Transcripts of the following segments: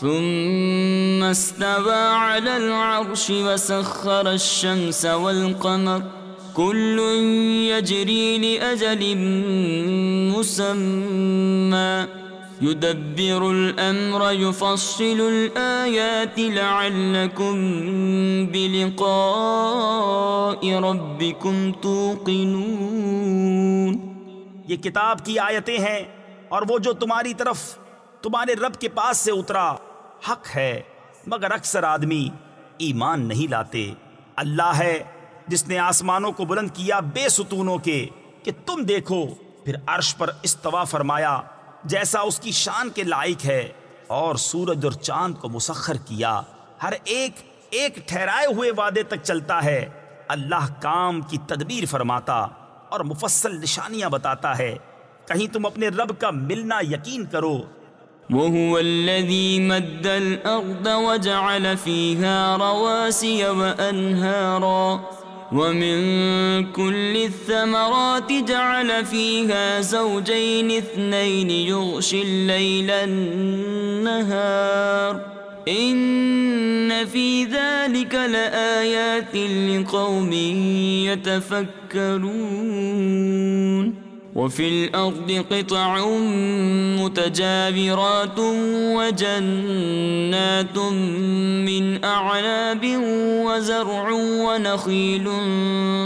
ثم استوى على العرش وسخر الشمس والقمر. كل يجري لأجل مسمى. يدبر الأمر، يفصل الآيات، لعلكم بلقاء ربكم توقنون. یہ کتاب کی آیتیں ہیں اور وہ جو تمہاری طرف، تمہارے رب کے پاس سے اترا۔ حق ہے، مگر اکثر آدمی ایمان نہیں لاتے۔ اللہ ہے، جس نے آسمانوں کو بلند کیا بے ستونوں کے، کہ تم دیکھو، پھر عرش پر استوا فرمایا، جیسا اس کی شان کے لائق ہے۔ اور سورج اور چاند کو مسخر کیا۔ ہر ایک ایک ٹھہرائے ہوئے وعدے تک چلتا ہے۔ اللہ کام کی تدبیر فرماتا اور مفصل نشانیاں بتاتا ہے۔ کہیں تم اپنے رب کا ملنا یقین کرو۔ وهو الذي مد الأرض وجعل فيها رواسي وأنهارا ومن كل الثمرات جعل فيها زوجين اثنين يغشي الليل النهار إن في ذلك لآيات لقوم يتفكرون وفي الأرض قطع متجابرات وجنات من أعناب وزرع ونخيل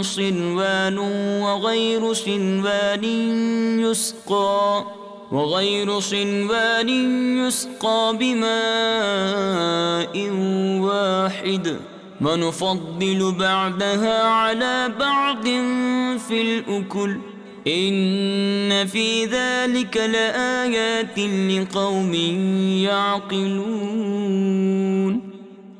صنوان وغير صنوان يسقى وغير صنوان يسقى بماء واحد ونفضل بعدها على بعض في الأكل ان فی ذلك لآیات لقوم یعقلون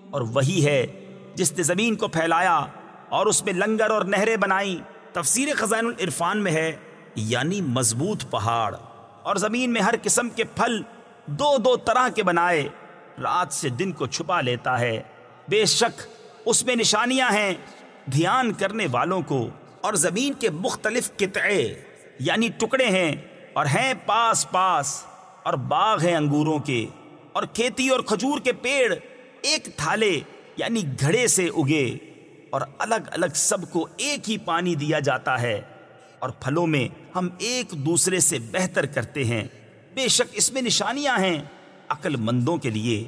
اور وہی ہے جس نے زمین کو پھیلایا اور اس میں لنگر اور نہریں بنائی تفسیر خزائن العرفان میں ہے یعنی مضبوط پہاڑ۔ اور زمین میں ہر قسم کے پھل دو دو طرح کے بنائے۔ رات سے دن کو چھپا لیتا ہے۔ بے شک اس میں نشانیاں ہیں دھیان کرنے والوں کو۔ اور زمین کے مختلف قطعے یعنی ٹکڑے ہیں اور ہیں پاس پاس اور باغ ہیں انگوروں کے اور کھیتی اور کھجور کے پیڑ ایک تھالے یعنی گھڑے سے اگے اور الگ الگ سب کو ایک ہی پانی دیا جاتا ہے اور پھلوں میں ہم ایک دوسرے سے بہتر کرتے ہیں۔ بے شک اس میں نشانیاں ہیں عقل مندوں کے لیے۔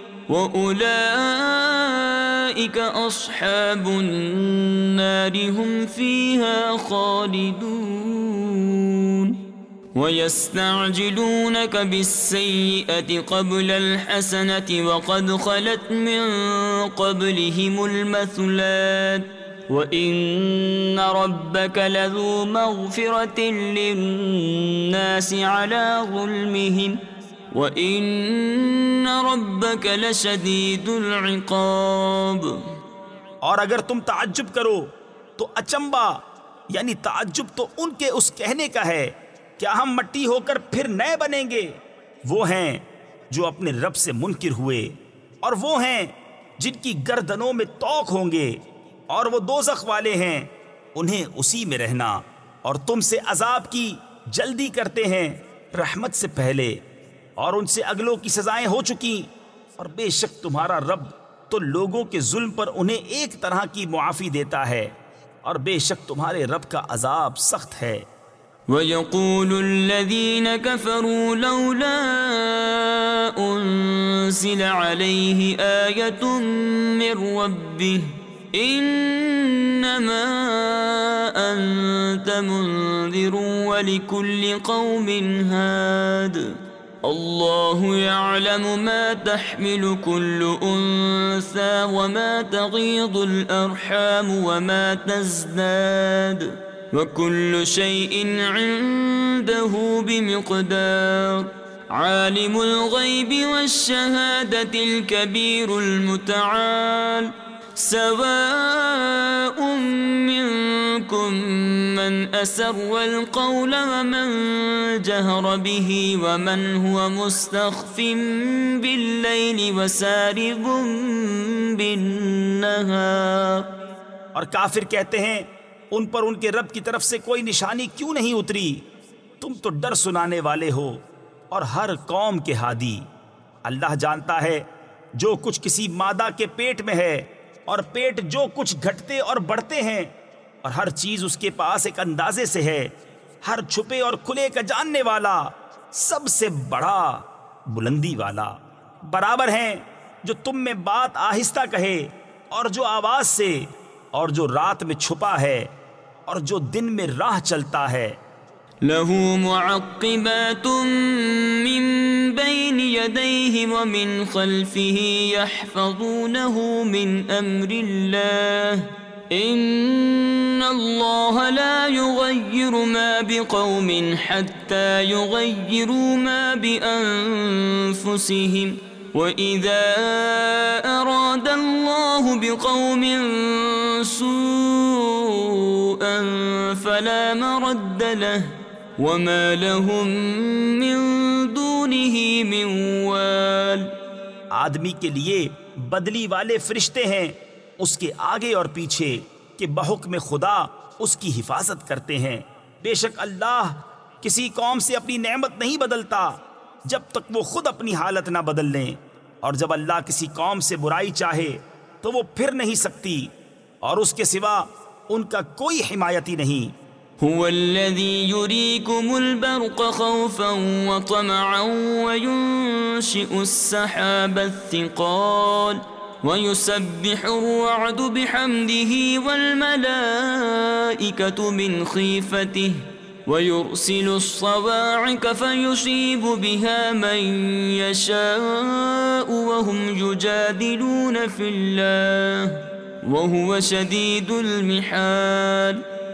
وَأُولَئِكَ أَصْحَابُ النَّارِ هُمْ فِيهَا خَالِدُونَ وَيَسْتَعْجِلُونَكَ بِالسَّيِّئَةِ قَبْلَ الْحَسَنَةِ وَقَدْ خَلَتْ مِنْ قَبْلِهِمُ الْمَثُلَاتِ وَإِنَّ رَبَّكَ لَذُو مَغْفِرَةٍ لِلنَّاسِ عَلَى ظُلْمِهِمْ وَإِنَّ رَبَّكَ لَشَدِيدُ الْعِقَابِ اور اگر تم تعجب کرو تو اچمبا یعنی تعجب تو ان کے اس کہنے کا ہے کیا ہم مٹی ہو کر پھر نئے بنیں گے۔ وہ ہیں جو اپنے رب سے منکر ہوئے اور وہ ہیں جن کی گردنوں میں توق ہوں گے اور وہ دوزخ والے ہیں۔ انہیں اسی میں رہنا اور تم سے عذاب کی جلدی کرتے ہیں رحمت سے پہلے۔ اور ان سے اگلوں کی سزائیں ہو چکی۔ اور بے شک تمہارا رب تو لوگوں کے ظلم پر انہیں ایک طرح کی معافی دیتا ہے۔ اور بے شک تمہارے رب کا عذاب سخت ہے۔ ويقول الذين كفروا لولا أنزل عليه آية من ربه إنما أنت منذر ولكل قوم هاد الله يعلم ما تحمل كل أنثى وما تغيض الأرحام وما تزداد وكل شيء عنده بمقدار عالم الغيب والشهادة الكبير المتعال سواء منكم من أسر القول ومن جهر به ومن هو مستخف بالليل وسارب بالنهار اور کافر کہتے ہیں، ان پر ان کے رب کی طرف سے کوئی نشانی کیوں نہیں اتری؟ تم تو ڈر سنانے والے ہو اور ہر قوم کے ہادی۔ اللہ جانتا ہے، جو کچھ کسی مادہ کے پیٹ میں ہے اور پیٹ جو کچھ گھٹتے اور بڑھتے ہیں، اور ہر چیز اس کے پاس ایک اندازے سے ہے۔ ہر چھپے اور کھلے کا جاننے والا، سب سے بڑا بلندی والا۔ برابر ہیں جو تم میں بات آہستہ کہے، اور جو آواز سے، اور جو رات میں چھپا ہے، اور جو دن میں راہ چلتا ہے۔ له معقبات من بين يديه ومن خلفه يحفظونه من أمر الله. إن الله لا يغير ما بقوم حتى يغيروا ما بأنفسهم. وإذا أراد الله بقوم سوءا فلا مرد له. وما لهم من دونه من وال آدمی کے لیے بدلی والے فرشتے ہیں اس کے آگے اور پیچھے کہ بحکم خدا اس کی حفاظت کرتے ہیں۔ بے شک اللہ کسی قوم سے اپنی نعمت نہیں بدلتا جب تک وہ خود اپنی حالت نہ بدل لیں۔ اور جب اللہ کسی قوم سے برائی چاہے تو وہ پھر نہیں سکتی اور اس کے سوا ان کا کوئی حمایتی نہیں۔ هو الذي يريكم البرق خوفا وطمعا وينشئ السحاب الثقال ويسبح الرعد بحمده والملائكة من خيفته ويرسل الصواعق فيصيب بها من يشاء وهم يجادلون في الله وهو شديد المحال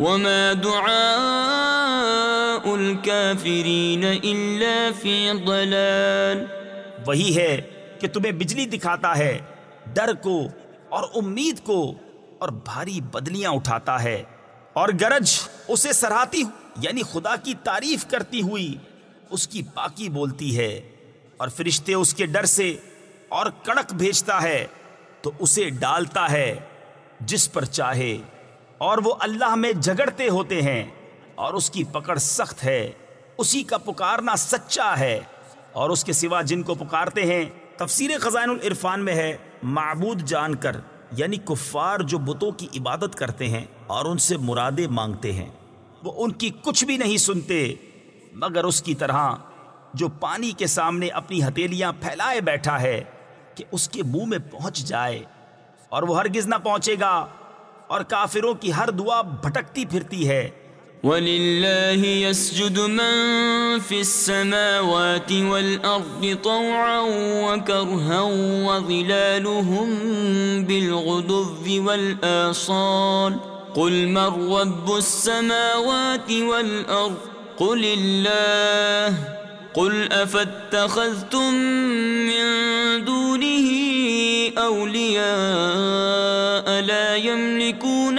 وما دعاء الكافرين إلا في ضلال وہی ہے کہ تمہیں بجلی دکھاتا ہے، ڈر کو اور امید کو اور بھاری بدلیاں اٹھاتا ہے۔ اور گرج اسے سراہتی یعنی خدا کی تعریف کرتی ہوئی اس کی پاکی بولتی ہے۔ اور فرشتے اس کے ڈر سے اور کڑک بھیجتا ہے، تو اسے ڈالتا ہے جس پر چاہے۔ اور وہ اللہ میں جھگڑتے ہوتے ہیں اور اس کی پکڑ سخت ہے، اسی کا پکارنا سچا ہے۔ اور اس کے سوا جن کو پکارتے ہیں، تفسیر خزائن العرفان میں ہے، معبود جان کر یعنی کفار جو بتوں کی عبادت کرتے ہیں اور ان سے مرادیں مانگتے ہیں۔ وہ ان کی کچھ بھی نہیں سنتے، مگر اس کی طرح جو پانی کے سامنے اپنی ہتیلیاں پھیلائے بیٹھا ہے، کہ اس کے منہ میں پہنچ جائے اور وہ ہرگز نہ پہنچے گا۔ اور کافروں کی ہر دعا بھٹکتی پھرتی ہے۔ ولله يسجد من في السماوات والأرض طوعا وكرها وظلالهم بالغدو والآصال قل من رب السماوات والأرض قل الله قل أفاتخذتم من دونه أولياء لا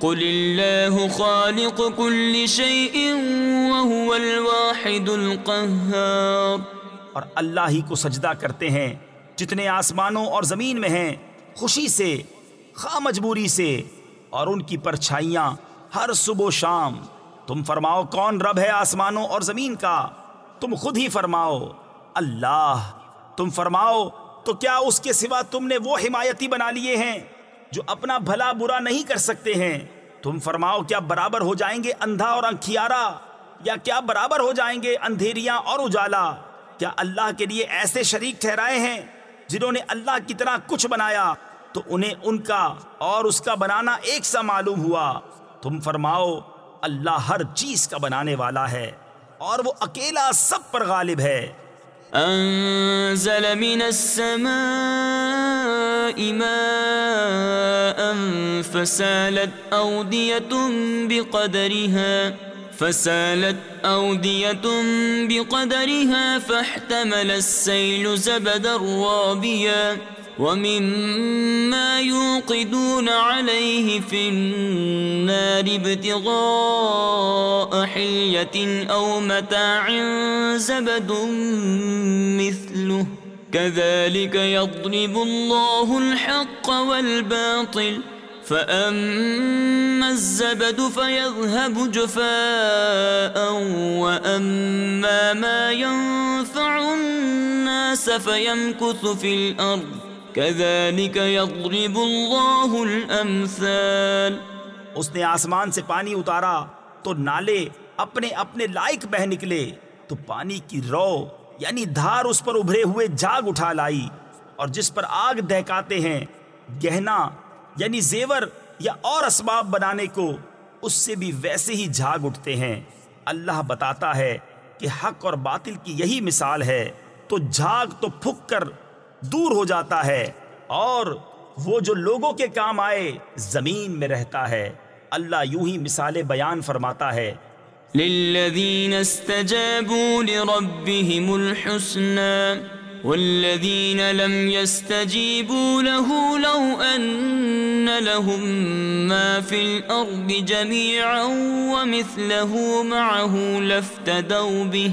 قل الله خالق كل شيء وهو الواحد القهار اور اللہ ہی کو سجدہ کرتے ہیں جتنے آسمانوں اور زمین میں ہیں، خوشی سے، خواہ مجبوری سے، اور ان کی پرچھائیاں ہر صبح و شام۔ تم فرماؤ کون رب ہے آسمانوں اور زمین کا؟ تم خود ہی فرماؤ، اللہ۔ تم فرماؤ، تو کیا اس کے سوا تم نے وہ حمایتی بنا لیے ہیں؟ جو اپنا بھلا برا نہیں کر سکتے ہیں۔ تم فرماؤ، کیا برابر ہو جائیں گے اندھا اور انکھیارا؟ یا کیا برابر ہو جائیں گے اندھیریاں اور اجالا؟ کیا اللہ کے لیے ایسے شریک ٹھہرائے ہیں جنہوں نے اللہ کی طرح کچھ بنایا؟ تو انہیں ان کا اور اس کا بنانا ایک سا معلوم ہوا۔ تم فرماؤ، اللہ ہر چیز کا بنانے والا ہے اور وہ اکیلا سب پر غالب ہے۔ انزل من السماء ماء فسالت اودية بقدرها فسالت أودية بقدرها فاحتمل السيل زبدا رابيا. ومما يوقدون عليه في النار ابتغاء حلية أو متاع زبد مثله كذلك يضرب الله الحق والباطل فأما الزبد فيذهب جفاء وأما ما ينفع الناس فيمكث في الأرض كذلك يضرب الله الامثال اس نے آسمان سے پانی اتارا تو نالے اپنے اپنے لائق بہ نکلے تو پانی کی رو یعنی دھار اس پر ابھرے ہوئے جاگ اٹھا لائی اور جس پر آگ دہکاتے ہیں، گہنا یعنی زیور یا اور اسباب بنانے کو، اس سے بھی ویسے ہی جھاگ اٹھتے ہیں۔ اللہ بتاتا ہے کہ حق اور باطل کی یہی مثال ہے۔ تو جھاگ تو پھک کر دور ہو جاتا ہے اور وہ جو لوگوں کے کام آئے زمین میں رہتا ہے۔ اللہ یوں ہی مثال بیان فرماتا ہے۔ للذین استجابوا لربهم الحسنى والذین لم يستجیبوا له لو ان لهم ما في الارض جميعا ومثله معه لافتدوا به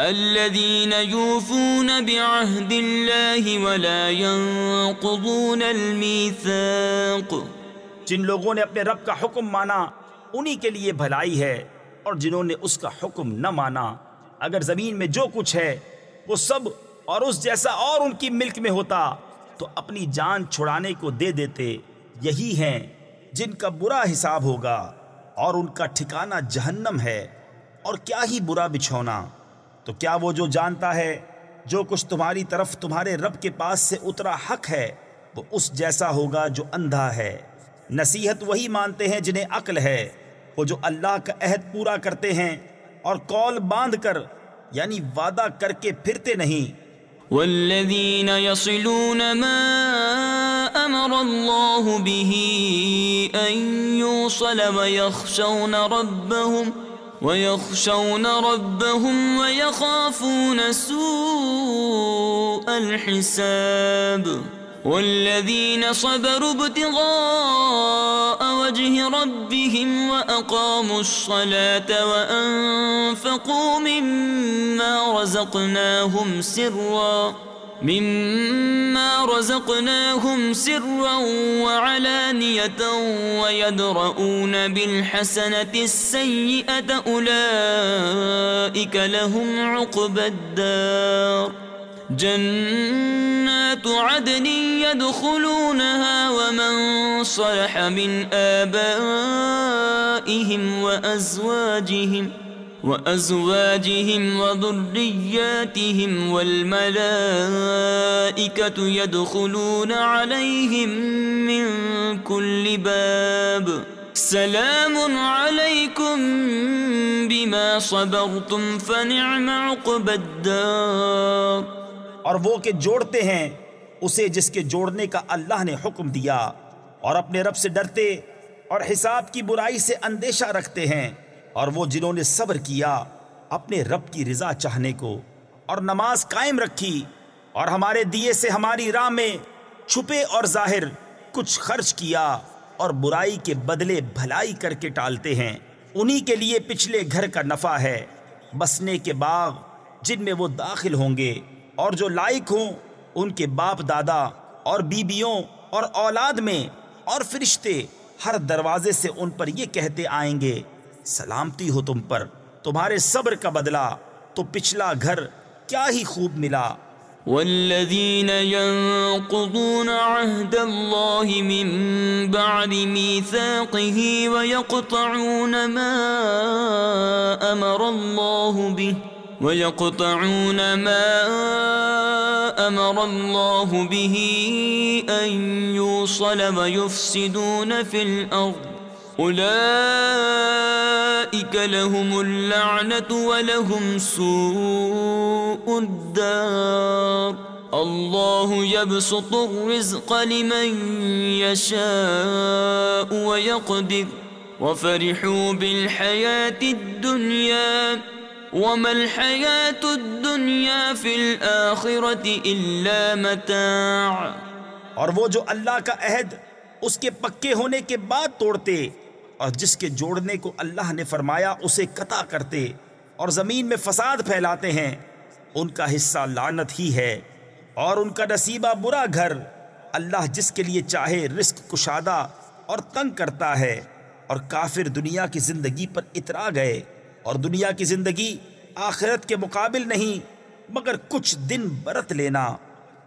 الذين يوفون بعهد الله ولا ينقضون الميثاق. جن لوگوں نے اپنے رب کا حکم مانا، انہی کے لیے بھلائی ہے، اور جنہوں نے اس کا حکم نہ مانا، اگر زمین میں جو کچھ ہے، وہ سب اور اس جیسا اور ان کی ملک میں ہوتا، تو اپنی جان چھڑانے کو دے دیتے، یہی ہیں جن کا برا حساب ہوگا، اور ان کا ٹھکانہ جہنم ہے، اور کیا ہی برا بچھونا۔ تو کیا وہ جو جانتا ہے، جو کچھ تمہاری طرف تمہارے رب کے پاس سے اترا حق ہے، وہ اس جیسا ہوگا جو اندھا ہے۔ نصیحت وہی مانتے ہیں جنہیں عقل ہے، وہ جو اللہ کا عہد پورا کرتے ہیں اور قول باندھ کر یعنی وعدہ کر کے پھرتے نہیں۔ والذین يصلون ما امر الله به ان يوصل ويخشون ربهم ويخشون ربهم ويخافون سوء الحساب والذين صبروا ابتغاء وجه ربهم وأقاموا الصلاة وأنفقوا مما رزقناهم سرًّا مما رزقناهم سرا وعلانية ويدرؤون بالحسنة السيئة أولئك لهم عقب الدار. جنات عدن يدخلونها ومن صلح من آبائهم وأزواجهم وأزواجهم وذرياتهم والملائكة يدخلون عليهم من كل باب. سلام عليكم بما صبرتم، فنعم عقب الدار. اور وہ کہ جوڑتے ہیں، اسے جس کے جوڑنے کا اللہ نے حکم دیا، اور اپنے رب سے ڈرتے اور حساب کی برائی سے اندیشہ رکھتے ہیں۔ اور وہ جنہوں نے صبر کیا، اپنے رب کی رضا چاہنے کو اور نماز قائم رکھی اور ہمارے دیے سے ہماری راہ میں چھپے اور ظاہر کچھ خرچ کیا اور برائی کے بدلے بھلائی کر کے ٹالتے ہیں۔ انہی کے لیے پچھلے گھر کا نفع ہے۔ بسنے کے باغ جن میں وہ داخل ہوں گے اور جو لائق ہوں، ان کے باپ دادا اور بیبیوں اور اولاد میں اور فرشتے ہر دروازے سے ان پر یہ کہتے آئیں گے۔ سلامتی ہو تم پر، تمہارے صبر کا بدلہ، تو پچھلا گھر کیا ہی خوب ملا۔ والذين ينقضون عهد الله من بعد ميثاقه ويقطعون ما أمر الله به ويقطعون ما أمر الله به أن يوصل ويفسدون في الأرض اولئیک لهم اللعنت ولهم سوء الدار. اللہ يبسط الرزق لمن يشاء ويقدر. وفرحوا بالحياة الدنيا. وما الحياة الدنيا في الآخرة إلا متاع. اور وہ جو اللہ کا عہد اس کے پکے ہونے کے بعد توڑتے اور جس کے جوڑنے کو اللہ نے فرمایا اسے قطع کرتے اور زمین میں فساد پھیلاتے ہیں، ان کا حصہ لعنت ہی ہے اور ان کا نصیبہ برا گھر۔ اللہ جس کے لیے چاہے رزق کشادہ اور تنگ کرتا ہے اور کافر دنیا کی زندگی پر اترا گئے۔ اور دنیا کی زندگی آخرت کے مقابل نہیں، مگر کچھ دن برت لینا۔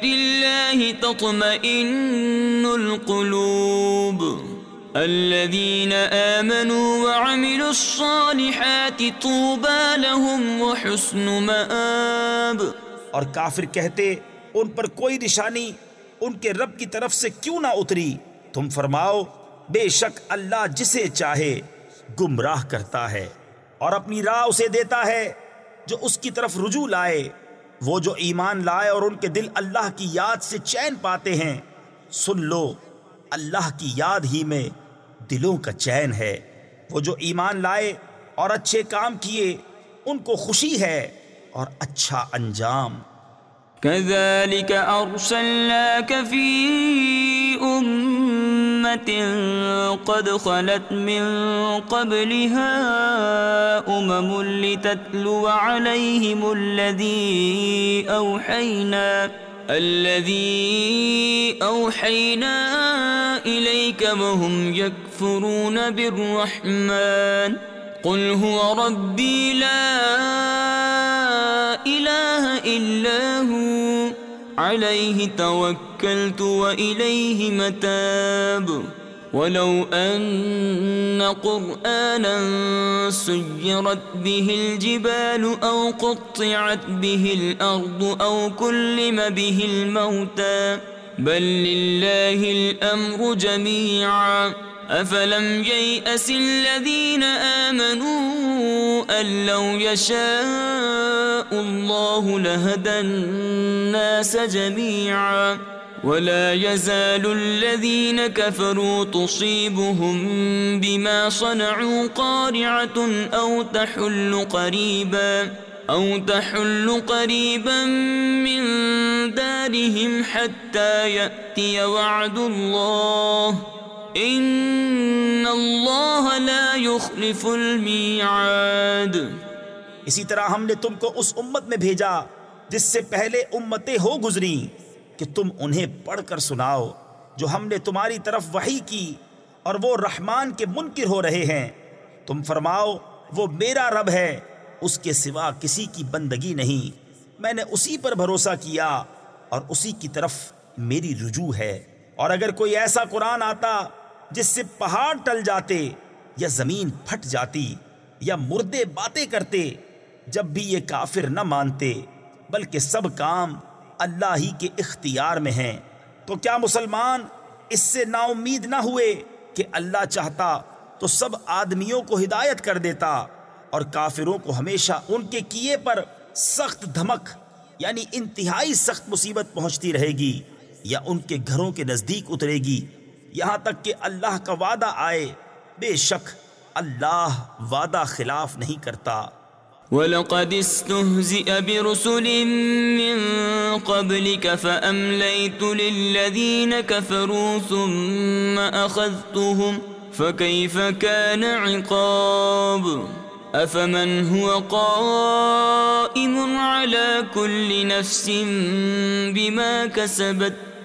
بذكر الله تطمئن القلوب. الذين آمنوا وعملوا الصالحات طوبى لهم وحسن مآب. اور کافر کہتے، ان پر کوئی نشانی ان کے رب کی طرف سے کیوں نہ اتری؟ تم فرماؤ، بے شک اللہ جسے چاہے گمراہ کرتا ہے اور اپنی راہ اسے دیتا ہے جو اس کی طرف رجوع لائے۔ وہ جو ایمان لائے اور ان کے دل اللہ کی یاد سے چین پاتے ہیں، سن لو، اللہ کی یاد ہی میں دلوں کا چین ہے۔ وہ جو ایمان لائے اور اچھے کام کیے، ان کو خوشی ہے اور اچھا انجام۔ كذلك أرسلناك في أمة قد خلت من قبلها أمم لتتلو عليهم الذي أوحينا الذي أوحينا إليك وهم يكفرون بالرحمن. قل هو ربي لا إله إلا هو. عليه توكلت وإليه متاب. ولو أن قرآنا سيرت به الجبال أو قطعت به الأرض أو كلم به الموتى. بل لله الأمر جميعا. أفلم ييأس الذين آمنوا أن لو يشاء الله لهدى الناس جميعا ولا يزال الذين كفروا تصيبهم بما صنعوا قارعة أو تحل قريبا أو تحل قريبا من دارهم حتى يأتي وعد الله ان اللہ لا يخلف المیعاد اسی طرح ہم نے تم کو اس امت میں بھیجا جس سے پہلے امتیں ہو گزری کہ تم انہیں پڑھ کر سناؤ جو ہم نے تمہاری طرف وحی کی اور وہ رحمان کے منکر ہو رہے ہیں۔ تم فرماؤ، وہ میرا رب ہے، اس کے سوا کسی کی بندگی نہیں۔ میں نے اسی پر بھروسہ کیا اور اسی کی طرف میری رجوع ہے۔ اور اگر کوئی ایسا قرآن آتا جس سے پہاڑ ٹل جاتے یا زمین پھٹ جاتی یا مردے باتیں کرتے، جب بھی یہ کافر نہ مانتے، بلکہ سب کام اللہ ہی کے اختیار میں ہیں۔ تو کیا مسلمان اس سے نا امید نہ ہوئے کہ اللہ چاہتا تو سب آدمیوں کو ہدایت کر دیتا اور کافروں کو ہمیشہ ان کے کیے پر سخت دھمک یعنی انتہائی سخت مصیبت پہنچتی رہے گی یا ان کے گھروں کے نزدیک اترے گی؟ یہاں تک کہ اللہ کا وعدہ آئے، بے شک اللہ وعدہ خلاف نہیں کرتا۔ وَلَقَدِ اسْتُهْزِئَ بِرُسُلٍ مِّن قَبْلِكَ فَأَمْلَيْتُ لِلَّذِينَ كَفَرُوا ثُمَّ أَخَذْتُهُمْ فَكَيْفَ كَانَ عِقَابٌ؟ أَفَمَنْ هُوَ قَائِمٌ عَلَى كُلِّ نَفْسٍ بِمَا كَسَبَتْ؟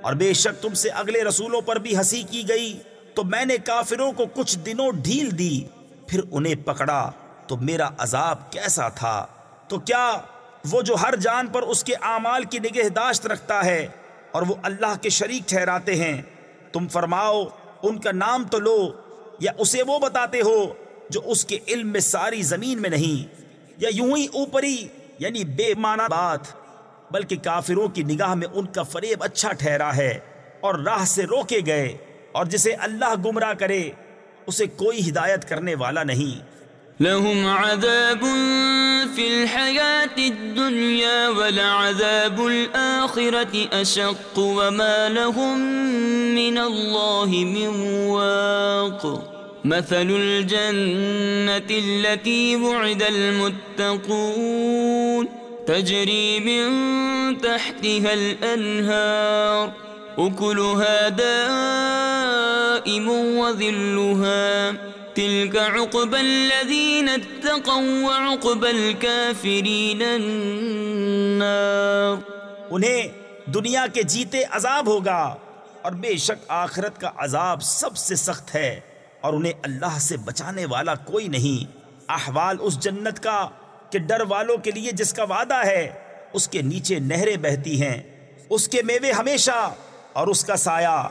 اور بے شک تم سے اگلے رسولوں پر بھی ہنسی کی گئی، تو میں نے کافروں کو کچھ دنوں ڈھیل دی، پھر انہیں پکڑا، تو میرا عذاب کیسا تھا؟ تو کیا وہ جو ہر جان پر اس کے اعمال کی نگہداشت رکھتا ہے اور وہ اللہ کے شریک ٹھہراتے ہیں؟ تم فرماؤ، ان کا نام تو لو، یا اسے وہ بتاتے ہو جو اس کے علم میں ساری زمین میں نہیں، یا یوں ہی اوپری یعنی بے معنی بات۔ بلکہ کافروں کی نگاہ میں ان کا فریب اچھا ٹھہرا ہے اور راہ سے روکے گئے اور جسے اللہ گمراہ کرے، اسے کوئی ہدایت کرنے والا نہیں۔ لهم عذاب في الحياة الدنيا ولعذاب الآخرة أشق وما لهم من الله من واق۔ مثل الجنة التي وعد المتقون۔ تجري من تحتها الأنهار، أكلها دائم وذلها تلك عقب الذين اتقوا وعقب الكافرين النار. انہیں دنیا کے جیتے عذاب ہوگا، اور بے شک آخرت کا عذاب سب سے سخت ہے، اور انہیں اللہ سے بچانے والا کوئی نہیں۔ احوال اس جنت کا کہ ڈر والوں کے لیے جس کا وعدہ ہے، اس کے نیچے نہریں بہتی ہیں۔ اس کے میوے ہمیشہ اور اس کا سایہ۔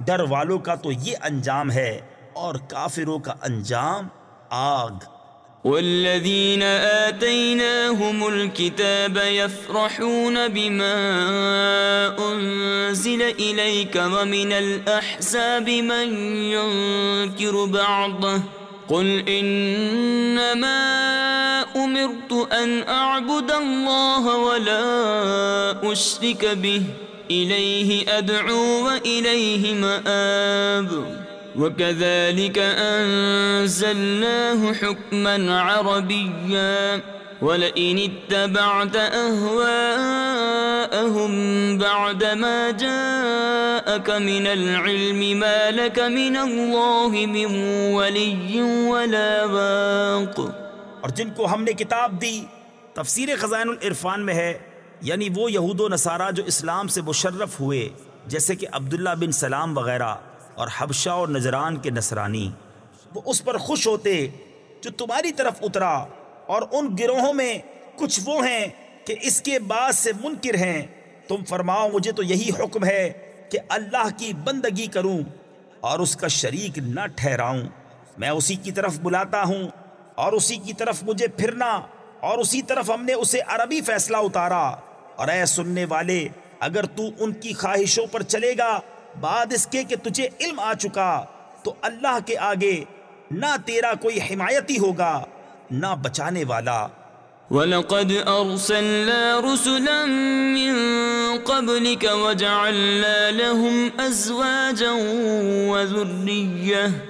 ڈر والوں کا تو یہ انجام ہے اور کافروں کا انجام آگ۔ والذين آتيناهم الكتاب يفرحون بما أنزل إليك ومن الأحساب من ينكر بعضه قل انما امرت ان اعبد الله ولا اشرك به. اليه ادعو واليه مآب. وكذلك انزلناه حكما عربيا. ولئن اتبعت اهواءهم بعد ما جاءك من العلم ما لك من الله من ولي ولا واق. اور جن کو ہم نے کتاب دی، تفسیر خزائن العرفان میں ہے یعنی وہ یہود و نصارہ جو اسلام سے مشرف ہوئے، جیسے کہ عبداللہ بن سلام وغیرہ اور حبشہ اور نجران کے نصرانی۔ وہ اس پر خوش ہوتے جو تمہاری طرف اترا اور ان گروہوں میں کچھ وہ ہیں کہ اس کے بعد سے منکر ہیں۔ تم فرماؤ، مجھے تو یہی حکم ہے کہ اللہ کی بندگی کروں اور اس کا شریک نہ ٹھہراؤں۔ میں اسی کی طرف بلاتا ہوں۔ اور اسی کی طرف مجھے پھرنا اور اسی طرف ہم نے اسے عربی فیصلہ اتارا۔ اور اے سننے والے، اگر تو ان کی خواہشوں پر چلے گا، بعد اس کے کہ تجھے علم آ چکا، تو اللہ کے آگے نہ تیرا کوئی حمایتی ہوگا، نہ بچانے والا۔ وَلَقَدْ أَرْسَلْنَا رُسُلًا مِّن قَبْلِكَ وَجَعَلْنَا لَهُمْ أَزْوَاجًا وَذُرِّيَّةً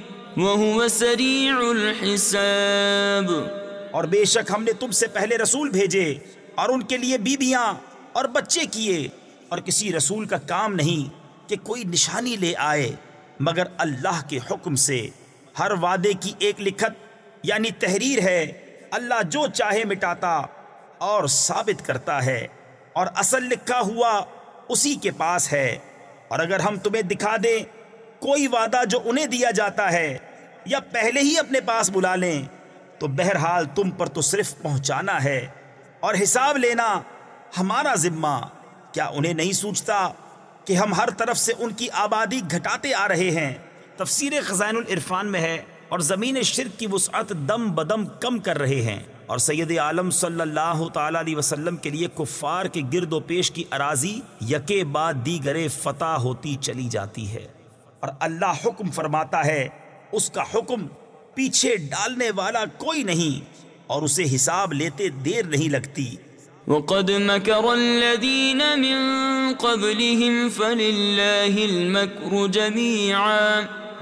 وَهُوَ سَرِيعُ الْحِسَابِ۔ اور بے شک ہم نے تم سے پہلے رسول بھیجے اور ان کے لیے بیبیاں اور بچے کیے۔ اور کسی رسول کا کام نہیں کہ کوئی نشانی لے آئے، مگر اللہ کے حکم سے۔ ہر وعدے کی ایک لکھت یعنی تحریر ہے، اللہ جو چاہے مٹاتا اور ثابت کرتا ہے۔ اور اصل لکھا ہوا اسی کے پاس ہے۔ اور اگر ہم تمہیں دکھا دیں کوئی وعدہ جو انہیں دیا جاتا ہے یا پہلے ہی اپنے پاس بلا لیں، تو بہرحال تم پر تو صرف پہنچانا ہے۔ اور حساب لینا ہمارا ذمہ۔ کیا انہیں نہیں سوچتا کہ ہم ہر طرف سے ان کی آبادی گھٹاتے آ رہے ہیں؟ تفسیر خزائن العرفان میں ہے اور زمین شرک کی وسعت دم بدم کم کر رہے ہیں۔ اور سید عالم صلی اللہ تعالی علیہ وسلم کے لیے کفار کے گرد و پیش کی اراضی یکے بعد دیگرے فتح ہوتی چلی جاتی ہے۔ اور اللہ حکم فرماتا ہے، اس کا حکم پیچھے ڈالنے والا کوئی نہیں اور اسے حساب لیتے دیر نہیں لگتی۔ وقد مكر الذين من قبلهم فلله المكر جميعا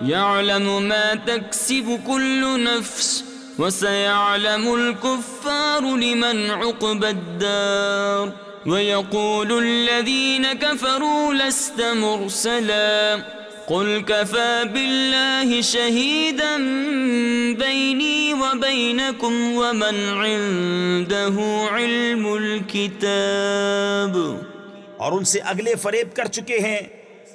يعلم ما تكسب كل نفس وسيعلم الكفار لمن عقب الدار۔ ويقول الذين كفروا لست مرسلا۔ قل كفى بالله شهيدا بيني وبينكم ومن عنده علم الكتاب اور ان سے اگلے فریب کر چکے ہیں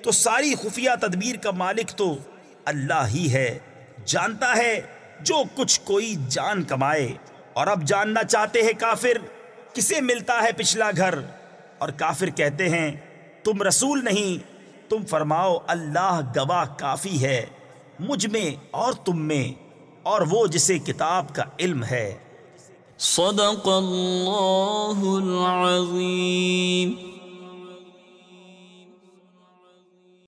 تو ساری خفیہ تدبیر کا مالک تو اللہ ہی ہے، جانتا ہے جو کچھ کوئی جان کمائے۔ اور اب جاننا چاہتے ہیں کافر، کسے ملتا ہے پچھلا گھر؟ اور کافر کہتے ہیں، تم رسول نہیں تم فرماؤ، اللہ گواہ کافی ہے، مجھ میں اور تم میں، اور وہ جسے کتاب کا علم ہے۔ صدق اللہ العظیم۔